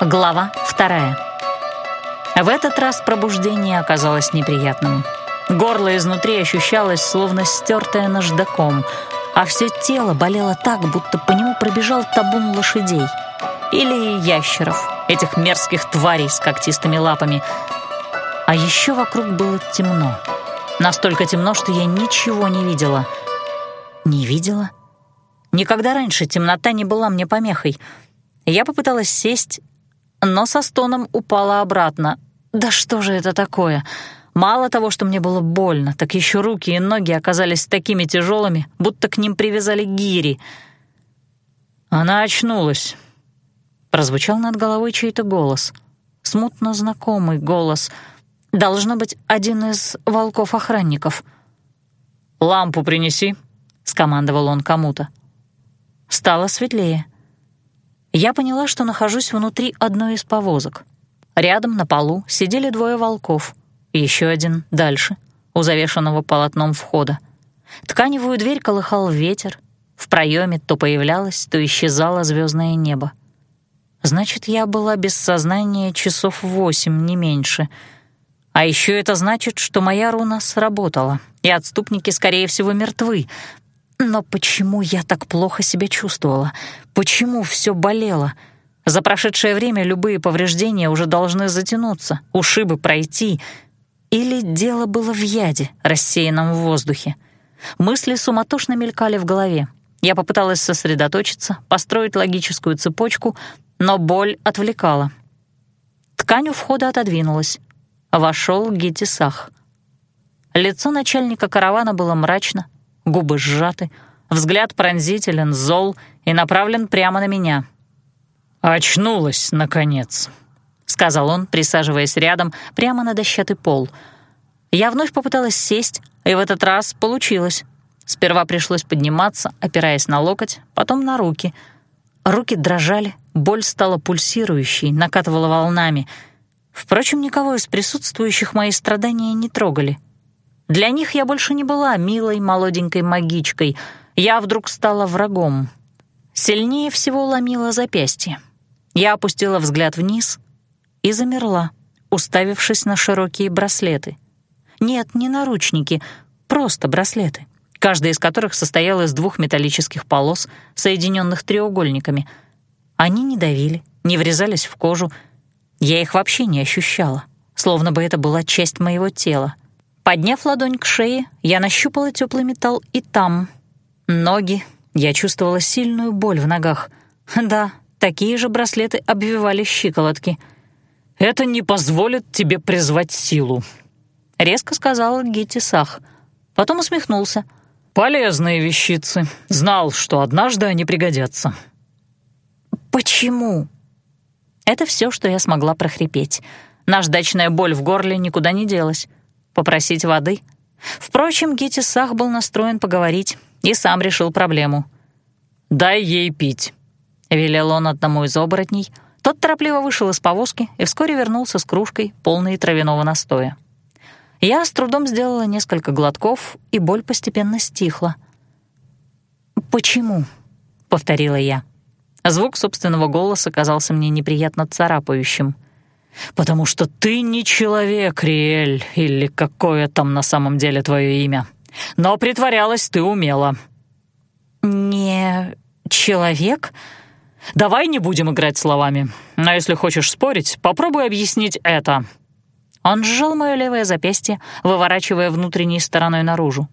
Глава вторая. В этот раз пробуждение оказалось неприятным. Горло изнутри ощущалось, словно стертое наждаком, а все тело болело так, будто по нему пробежал табун лошадей. Или ящеров, этих мерзких тварей с когтистыми лапами. А еще вокруг было темно. Настолько темно, что я ничего не видела. Не видела? Никогда раньше темнота не была мне помехой. Я попыталась сесть, но со стоном упала обратно. Да что же это такое? Мало того, что мне было больно, так еще руки и ноги оказались такими тяжелыми, будто к ним привязали гири. Она очнулась. Прозвучал над головой чей-то голос. Смутно знакомый голос. Должно быть, один из волков-охранников. «Лампу принеси», — скомандовал он кому-то. Стало светлее. Я поняла, что нахожусь внутри одной из повозок. Рядом на полу сидели двое волков, еще один дальше, у завешенного полотном входа. Тканевую дверь колыхал ветер, в проеме то появлялось, то исчезало звездное небо. Значит, я была без сознания часов восемь, не меньше. А еще это значит, что моя руна сработала, и отступники, скорее всего, мертвы, но почему я так плохо себя чувствовала? Почему все болело? За прошедшее время любые повреждения уже должны затянуться, ушибы пройти. Или дело было в яде, рассеянном в воздухе? Мысли суматошно мелькали в голове. Я попыталась сосредоточиться, построить логическую цепочку, но боль отвлекала. Ткань у входа отодвинулась. Вошел Гитисах. Лицо начальника каравана было мрачно, губы сжаты, взгляд пронзителен, зол и направлен прямо на меня. «Очнулась, наконец», — сказал он, присаживаясь рядом, прямо на дощатый пол. Я вновь попыталась сесть, и в этот раз получилось. Сперва пришлось подниматься, опираясь на локоть, потом на руки. Руки дрожали, боль стала пульсирующей, накатывала волнами. Впрочем, никого из присутствующих мои страдания не трогали. Для них я больше не была милой молоденькой магичкой. Я вдруг стала врагом. Сильнее всего ломила запястье. Я опустила взгляд вниз и замерла, уставившись на широкие браслеты. Нет, не наручники, просто браслеты, каждый из которых состоял из двух металлических полос, соединенных треугольниками. Они не давили, не врезались в кожу. Я их вообще не ощущала, словно бы это была часть моего тела — Подняв ладонь к шее, я нащупала теплый металл и там. Ноги. Я чувствовала сильную боль в ногах. Да, такие же браслеты обвивали щиколотки. «Это не позволит тебе призвать силу», — резко сказал Гитти Сах. Потом усмехнулся. «Полезные вещицы. Знал, что однажды они пригодятся». «Почему?» Это все, что я смогла прохрипеть. Наждачная боль в горле никуда не делась. Попросить воды? Впрочем, Гити Сах был настроен поговорить и сам решил проблему. «Дай ей пить», — велел он одному из оборотней. Тот торопливо вышел из повозки и вскоре вернулся с кружкой, полной травяного настоя. Я с трудом сделала несколько глотков, и боль постепенно стихла. «Почему?» — повторила я. Звук собственного голоса казался мне неприятно царапающим — «Потому что ты не человек, Риэль, или какое там на самом деле твое имя. Но притворялась ты умела». «Не человек?» «Давай не будем играть словами. Но если хочешь спорить, попробуй объяснить это». Он сжал мое левое запястье, выворачивая внутренней стороной наружу.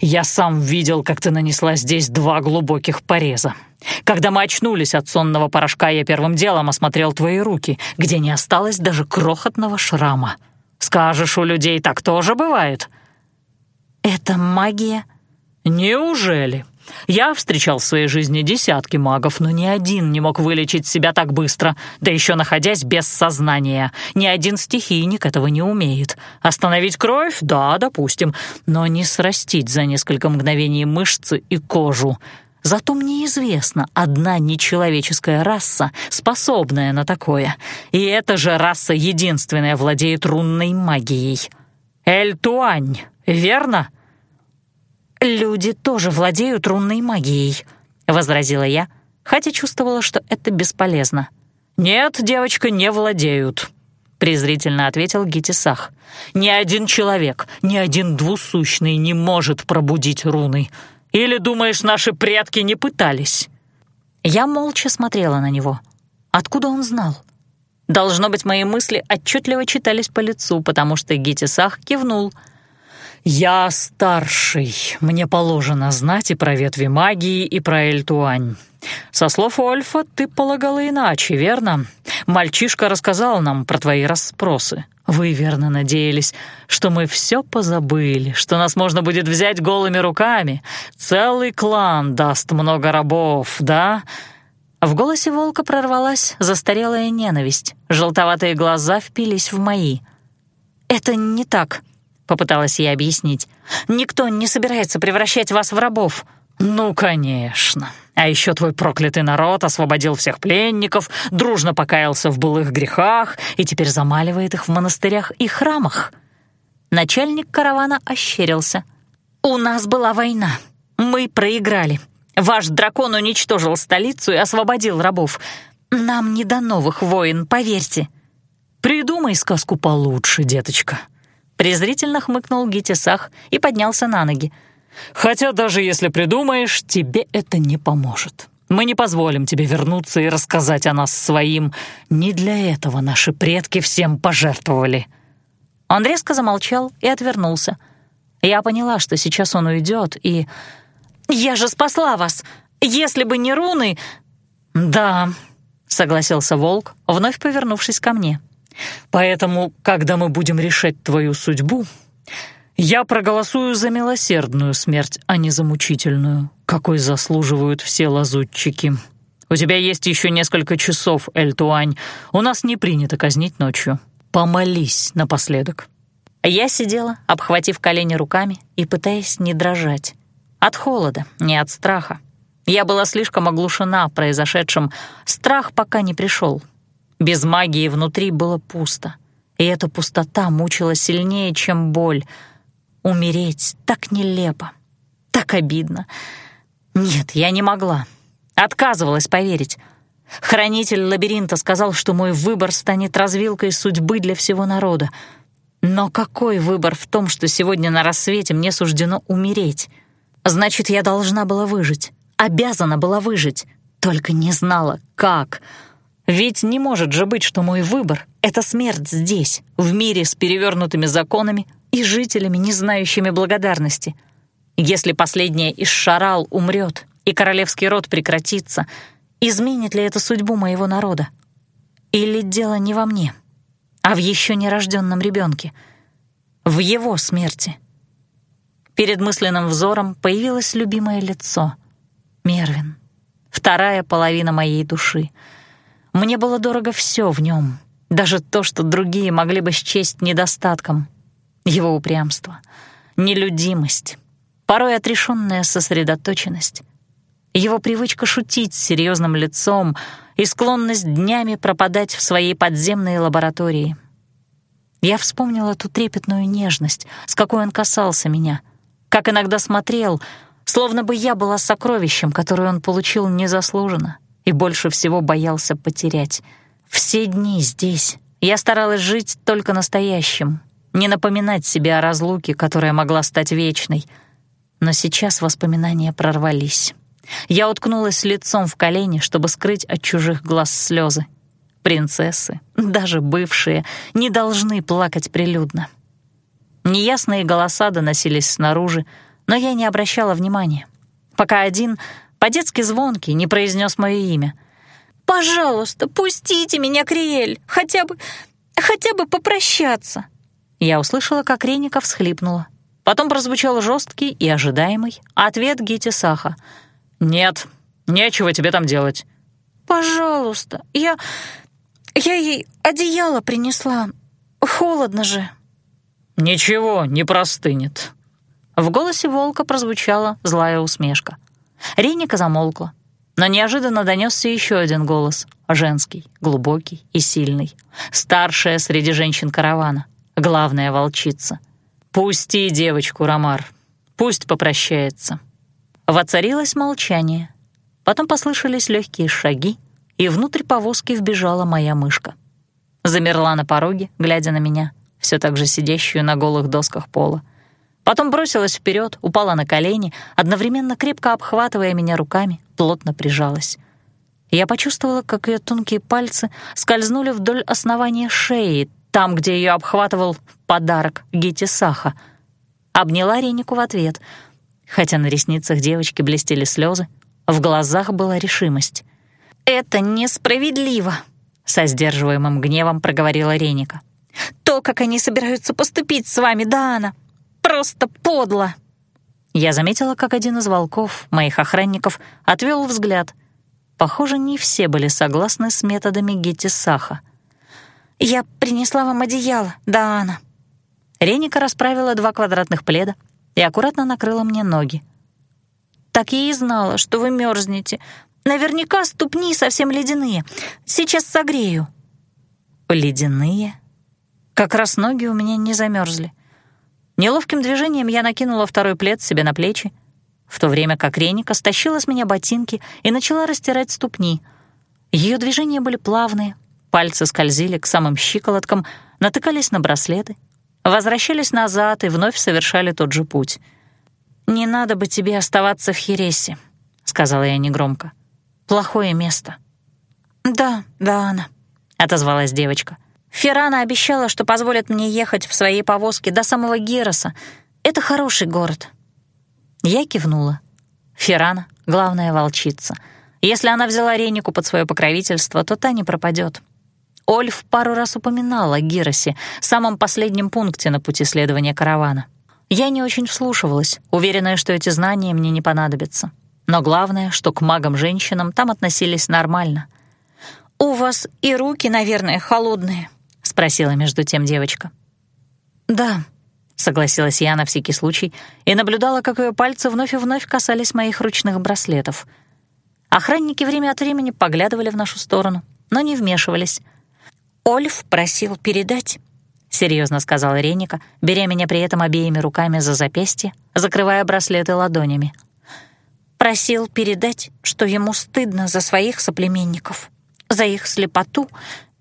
«Я сам видел, как ты нанесла здесь два глубоких пореза. Когда мы очнулись от сонного порошка, я первым делом осмотрел твои руки, где не осталось даже крохотного шрама. Скажешь, у людей так тоже бывает?» «Это магия?» «Неужели?» Я встречал в своей жизни десятки магов, но ни один не мог вылечить себя так быстро, да еще находясь без сознания. Ни один стихийник этого не умеет. Остановить кровь? Да, допустим, но не срастить за несколько мгновений мышцы и кожу. Зато мне известна одна нечеловеческая раса, способная на такое. И эта же раса единственная владеет рунной магией. Эль-Туань, верно?» «Люди тоже владеют рунной магией», — возразила я, хотя чувствовала, что это бесполезно. «Нет, девочка, не владеют», — презрительно ответил Гитисах. «Ни один человек, ни один двусущный не может пробудить руны. Или, думаешь, наши предки не пытались?» Я молча смотрела на него. Откуда он знал? Должно быть, мои мысли отчетливо читались по лицу, потому что Гитисах кивнул. «Я старший. Мне положено знать и про ветви магии, и про Эльтуань. Со слов Ольфа ты полагала иначе, верно? Мальчишка рассказал нам про твои расспросы. Вы верно надеялись, что мы все позабыли, что нас можно будет взять голыми руками. Целый клан даст много рабов, да?» В голосе волка прорвалась застарелая ненависть. Желтоватые глаза впились в мои. «Это не так», — попыталась я объяснить. «Никто не собирается превращать вас в рабов». «Ну, конечно. А еще твой проклятый народ освободил всех пленников, дружно покаялся в былых грехах и теперь замаливает их в монастырях и храмах». Начальник каравана ощерился. «У нас была война. Мы проиграли. Ваш дракон уничтожил столицу и освободил рабов. Нам не до новых войн, поверьте». «Придумай сказку получше, деточка», — презрительно хмыкнул Гитисах и поднялся на ноги. «Хотя даже если придумаешь, тебе это не поможет. Мы не позволим тебе вернуться и рассказать о нас своим. Не для этого наши предки всем пожертвовали». Он резко замолчал и отвернулся. Я поняла, что сейчас он уйдет, и «Я же спасла вас! Если бы не руны...» «Да», — согласился волк, вновь повернувшись ко мне. «Поэтому, когда мы будем решать твою судьбу, я проголосую за милосердную смерть, а не за мучительную, какой заслуживают все лазутчики. У тебя есть еще несколько часов, Эльтуань. У нас не принято казнить ночью. Помолись напоследок». Я сидела, обхватив колени руками и пытаясь не дрожать. От холода, не от страха. Я была слишком оглушена произошедшим, страх пока не пришел. Без магии внутри было пусто, и эта пустота мучила сильнее, чем боль. Умереть так нелепо, так обидно. Нет, я не могла. Отказывалась поверить. Хранитель лабиринта сказал, что мой выбор станет развилкой судьбы для всего народа. Но какой выбор в том, что сегодня на рассвете мне суждено умереть? Значит, я должна была выжить, обязана была выжить, только не знала, как. Ведь не может же быть, что мой выбор — это смерть здесь, в мире с перевернутыми законами и жителями, не знающими благодарности. Если последняя из Шарал умрет и королевский род прекратится, изменит ли это судьбу моего народа? Или дело не во мне, а в еще нерожденном ребенке, в его смерти — Перед мысленным взором появилось любимое лицо. Мервин. Вторая половина моей души. Мне было дорого все в нем, даже то, что другие могли бы счесть недостатком. Его упрямство, нелюдимость, порой отрешенная сосредоточенность, его привычка шутить с серьезным лицом и склонность днями пропадать в своей подземной лаборатории. Я вспомнила ту трепетную нежность, с какой он касался меня — как иногда смотрел, словно бы я была сокровищем, которое он получил незаслуженно и больше всего боялся потерять. Все дни здесь я старалась жить только настоящим, не напоминать себе о разлуке, которая могла стать вечной. Но сейчас воспоминания прорвались. Я уткнулась лицом в колени, чтобы скрыть от чужих глаз слезы. Принцессы, даже бывшие, не должны плакать прилюдно. Неясные голоса доносились снаружи, но я не обращала внимания, пока один, по-детски звонкий, не произнес мое имя. «Пожалуйста, пустите меня, Криэль, хотя бы, хотя бы попрощаться». Я услышала, как Реника всхлипнула. Потом прозвучал жесткий и ожидаемый ответ Гити Саха. «Нет, нечего тебе там делать». «Пожалуйста, я... я ей одеяло принесла. Холодно же». «Ничего, не простынет». В голосе волка прозвучала злая усмешка. Реника замолкла, но неожиданно донесся еще один голос, женский, глубокий и сильный, старшая среди женщин каравана, главная волчица. «Пусти девочку, Ромар, пусть попрощается». Воцарилось молчание. Потом послышались легкие шаги, и внутрь повозки вбежала моя мышка. Замерла на пороге, глядя на меня, все так же сидящую на голых досках пола. Потом бросилась вперед, упала на колени, одновременно крепко обхватывая меня руками, плотно прижалась. Я почувствовала, как ее тонкие пальцы скользнули вдоль основания шеи, там, где ее обхватывал подарок Гити Саха. Обняла Ренику в ответ. Хотя на ресницах девочки блестели слезы, в глазах была решимость. «Это несправедливо», — со сдерживаемым гневом проговорила Реника. «То, как они собираются поступить с вами, Дана, просто подло!» Я заметила, как один из волков, моих охранников, отвел взгляд. Похоже, не все были согласны с методами Гетти Саха. «Я принесла вам одеяло, Дана». Реника расправила два квадратных пледа и аккуратно накрыла мне ноги. «Так я и знала, что вы мерзнете. Наверняка ступни совсем ледяные. Сейчас согрею». «Ледяные?» Как раз ноги у меня не замерзли. Неловким движением я накинула второй плед себе на плечи, в то время как Реника стащила с меня ботинки и начала растирать ступни. Ее движения были плавные, пальцы скользили к самым щиколоткам, натыкались на браслеты, возвращались назад и вновь совершали тот же путь. «Не надо бы тебе оставаться в Хересе», — сказала я негромко. «Плохое место». «Да, да, она», — отозвалась девочка. Феррана обещала, что позволит мне ехать в своей повозке до самого Героса. Это хороший город». Я кивнула. Феррана — главная волчица. Если она взяла Ренику под свое покровительство, то та не пропадет. Ольф пару раз упоминал о Гиросе, самом последнем пункте на пути следования каравана. Я не очень вслушивалась, уверенная, что эти знания мне не понадобятся. Но главное, что к магам-женщинам там относились нормально. «У вас и руки, наверное, холодные», — спросила между тем девочка. «Да», — согласилась я на всякий случай и наблюдала, как ее пальцы вновь и вновь касались моих ручных браслетов. Охранники время от времени поглядывали в нашу сторону, но не вмешивались. «Ольф просил передать», — серьезно сказала Реника, беря меня при этом обеими руками за запястье, закрывая браслеты ладонями. «Просил передать, что ему стыдно за своих соплеменников, за их слепоту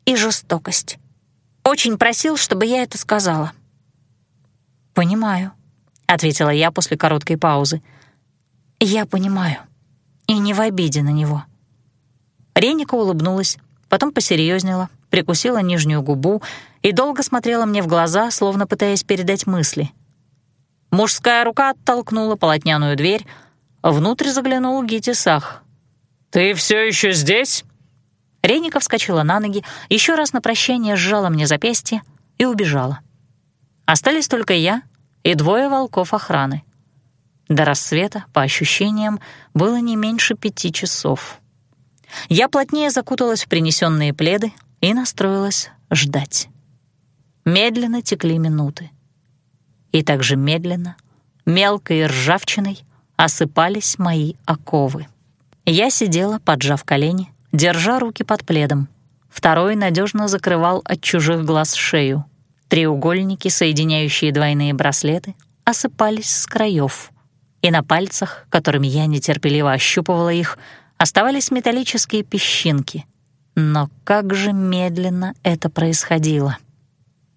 и жестокость. Очень просил, чтобы я это сказала». «Понимаю», — ответила я после короткой паузы. «Я понимаю. И не в обиде на него». Реника улыбнулась, потом посерьезнела, прикусила нижнюю губу и долго смотрела мне в глаза, словно пытаясь передать мысли. Мужская рука оттолкнула полотняную дверь, внутрь заглянул Гитисах. «Ты все еще здесь?» Рейника вскочила на ноги, еще раз на прощание сжала мне запястье и убежала. Остались только я и двое волков охраны. До рассвета, по ощущениям, было не меньше пяти часов. Я плотнее закуталась в принесенные пледы и настроилась ждать. Медленно текли минуты. И также медленно, мелкой ржавчиной осыпались мои оковы. Я сидела, поджав колени, держа руки под пледом. Второй надежно закрывал от чужих глаз шею. Треугольники, соединяющие двойные браслеты, осыпались с краев. И на пальцах, которыми я нетерпеливо ощупывала их, оставались металлические песчинки. Но как же медленно это происходило.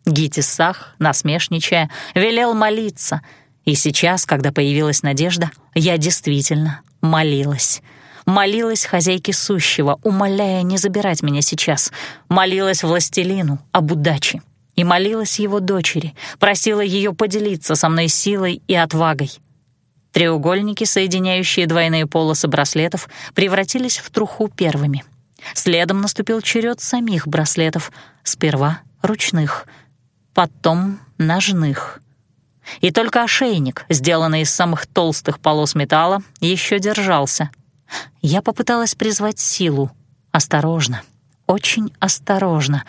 Гитисах, насмешничая, велел молиться, и сейчас, когда появилась надежда, я действительно молилась — Молилась хозяйке сущего, умоляя не забирать меня сейчас. Молилась властелину об удаче. И молилась его дочери, просила ее поделиться со мной силой и отвагой. Треугольники, соединяющие двойные полосы браслетов, превратились в труху первыми. Следом наступил черед самих браслетов, сперва ручных, потом ножных. И только ошейник, сделанный из самых толстых полос металла, еще держался, я попыталась призвать силу. Осторожно, очень осторожно.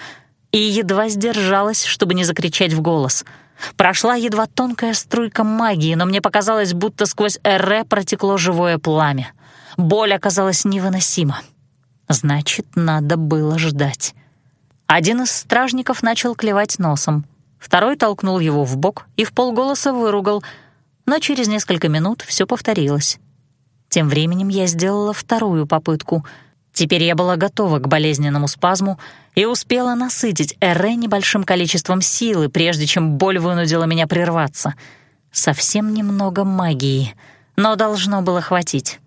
И едва сдержалась, чтобы не закричать в голос. Прошла едва тонкая струйка магии, но мне показалось, будто сквозь эре протекло живое пламя. Боль оказалась невыносима. Значит, надо было ждать. Один из стражников начал клевать носом. Второй толкнул его в бок и в полголоса выругал, но через несколько минут все повторилось. Тем временем я сделала вторую попытку. Теперь я была готова к болезненному спазму и успела насытить Эре небольшим количеством силы, прежде чем боль вынудила меня прерваться. Совсем немного магии, но должно было хватить.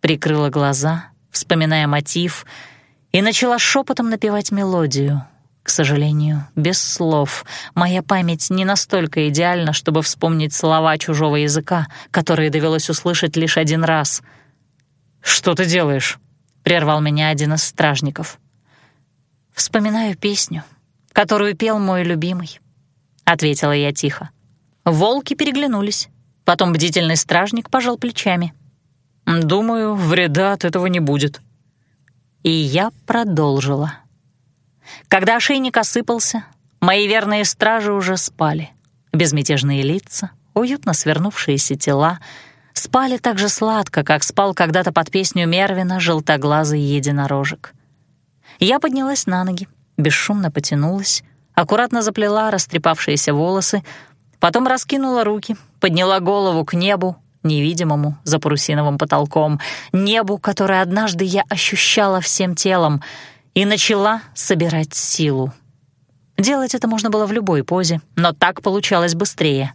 Прикрыла глаза, вспоминая мотив, и начала шепотом напевать мелодию. К сожалению, без слов. Моя память не настолько идеальна, чтобы вспомнить слова чужого языка, которые довелось услышать лишь один раз. «Что ты делаешь?» — прервал меня один из стражников. «Вспоминаю песню, которую пел мой любимый», — ответила я тихо. Волки переглянулись. Потом бдительный стражник пожал плечами. «Думаю, вреда от этого не будет». И я продолжила. Когда ошейник осыпался, мои верные стражи уже спали. Безмятежные лица, уютно свернувшиеся тела — спали так же сладко, как спал когда-то под песню Мервина желтоглазый единорожек. Я поднялась на ноги, бесшумно потянулась, аккуратно заплела растрепавшиеся волосы, потом раскинула руки, подняла голову к небу, невидимому за парусиновым потолком, небу, которое однажды я ощущала всем телом, и начала собирать силу. Делать это можно было в любой позе, но так получалось быстрее.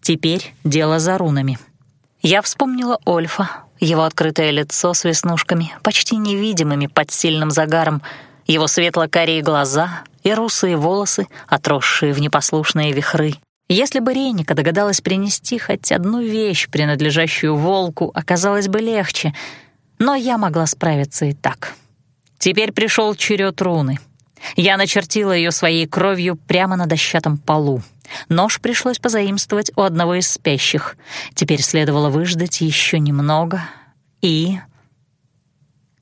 Теперь дело за рунами — я вспомнила Ольфа, его открытое лицо с веснушками, почти невидимыми под сильным загаром, его светло-карие глаза и русые волосы, отросшие в непослушные вихры. Если бы Реника догадалась принести хоть одну вещь, принадлежащую волку, оказалось бы легче, но я могла справиться и так. Теперь пришел черед руны. Я начертила ее своей кровью прямо на дощатом полу. Нож пришлось позаимствовать у одного из спящих. Теперь следовало выждать еще немного и...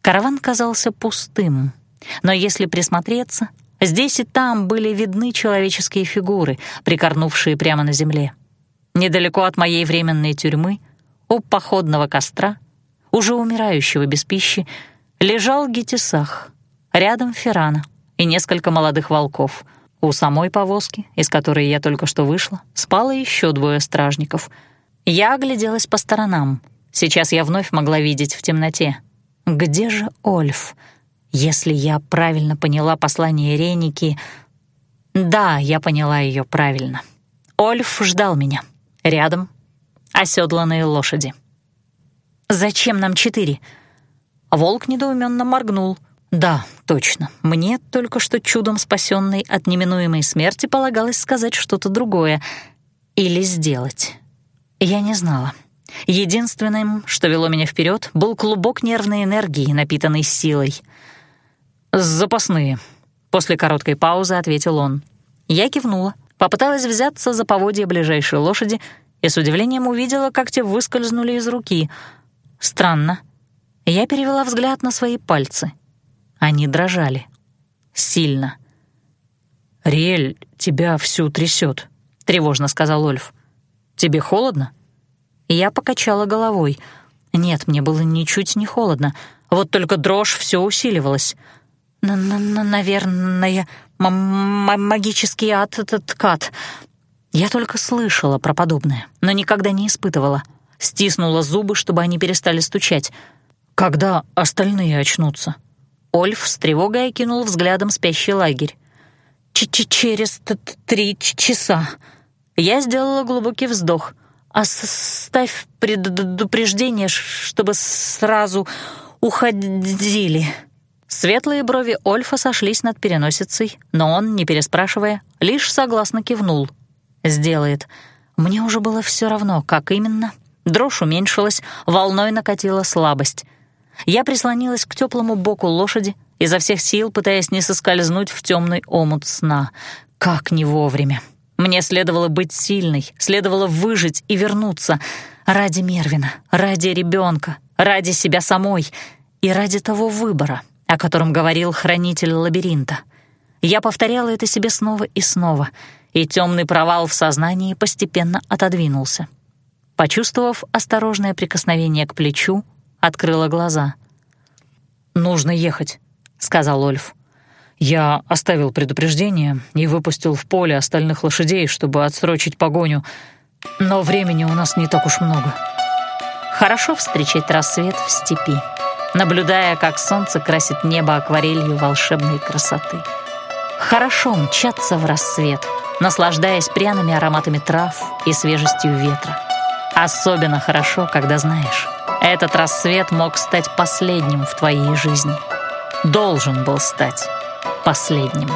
Караван казался пустым, но если присмотреться, здесь и там были видны человеческие фигуры, прикорнувшие прямо на земле. Недалеко от моей временной тюрьмы, у походного костра, уже умирающего без пищи, лежал Гетисах, рядом Феррана и несколько молодых волков — у самой повозки, из которой я только что вышла, спало еще двое стражников. Я огляделась по сторонам. Сейчас я вновь могла видеть в темноте. Где же Ольф? Если я правильно поняла послание Реники... Да, я поняла ее правильно. Ольф ждал меня. Рядом оседланные лошади. «Зачем нам четыре?» Волк недоуменно моргнул — да, точно. Мне только что чудом спасенной от неминуемой смерти полагалось сказать что-то другое или сделать. Я не знала. Единственным, что вело меня вперед, был клубок нервной энергии, напитанный силой. «Запасные», — после короткой паузы ответил он. Я кивнула, попыталась взяться за поводья ближайшей лошади и с удивлением увидела, как те выскользнули из руки. Странно. Я перевела взгляд на свои пальцы — они дрожали. Сильно. «Риэль, тебя всю трясет», — тревожно сказал Ольф. «Тебе холодно?» Я покачала головой. Нет, мне было ничуть не холодно. Вот только дрожь все усиливалась. Н -н «Наверное, магический ад — это ткат». Я только слышала про подобное, но никогда не испытывала. Стиснула зубы, чтобы они перестали стучать. «Когда остальные очнутся?» Ольф с тревогой окинул взглядом спящий лагерь. Ч -ч «Через три часа». Я сделала глубокий вздох. «Оставь предупреждение, чтобы сразу уходили». Светлые брови Ольфа сошлись над переносицей, но он, не переспрашивая, лишь согласно кивнул. «Сделает». Мне уже было все равно, как именно. Дрожь уменьшилась, волной накатила слабость — я прислонилась к теплому боку лошади, изо всех сил пытаясь не соскользнуть в темный омут сна. Как не вовремя. Мне следовало быть сильной, следовало выжить и вернуться. Ради Мервина, ради ребенка, ради себя самой и ради того выбора, о котором говорил хранитель лабиринта. Я повторяла это себе снова и снова, и темный провал в сознании постепенно отодвинулся. Почувствовав осторожное прикосновение к плечу, открыла глаза. «Нужно ехать», — сказал Ольф. «Я оставил предупреждение и выпустил в поле остальных лошадей, чтобы отсрочить погоню, но времени у нас не так уж много». Хорошо встречать рассвет в степи. наблюдая, как солнце красит небо акварелью волшебной красоты. Хорошо мчаться в рассвет, наслаждаясь пряными ароматами трав и свежестью ветра. Особенно хорошо, когда знаешь, этот рассвет мог стать последним в твоей жизни. Должен был стать последним.